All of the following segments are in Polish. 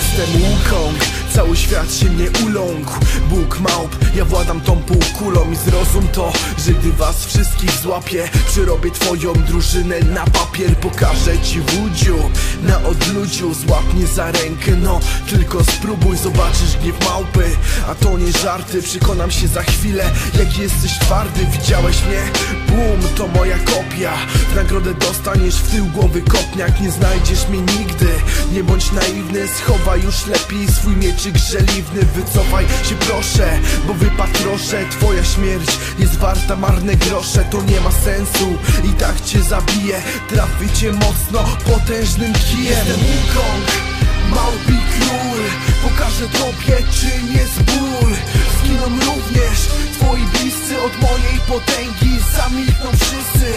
Jestem Wukong, cały świat się mnie uląkł. Bóg małp, ja władam tą półkulą I zrozum to, że gdy was wszystkich złapię Przerobię twoją drużynę na papier. Pokażę ci wudziu, na odludziu Złap mnie za rękę, no Tylko spróbuj, zobaczysz gniew małpy A to nie żarty, przekonam się za chwilę Jak jesteś twardy, widziałeś mnie? Boom, to moja kopia. W nagrodę dostaniesz w tył głowy kopniak. Nie znajdziesz mnie nigdy Nie bądź naiwny, schowaj już lepiej swój mieczyk żeliwny. Wycofaj się proszę, bo wypatroszę Twoja śmierć jest warta marne grosze. To nie ma sensu i tak cię zabiję. Trafię cię mocno, potężnym kijem. Jestem Wukong, małpi król. Pokażę tobie czym jest ból Zginą również twoi bliscy. Od mojej potęgi Zamilkną wszyscy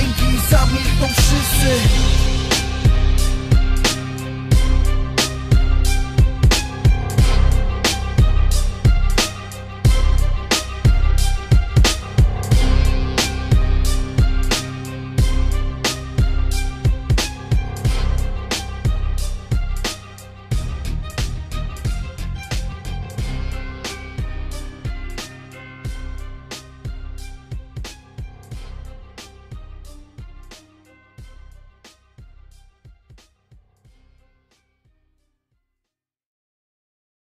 Dźwięki zamilkną wszyscy.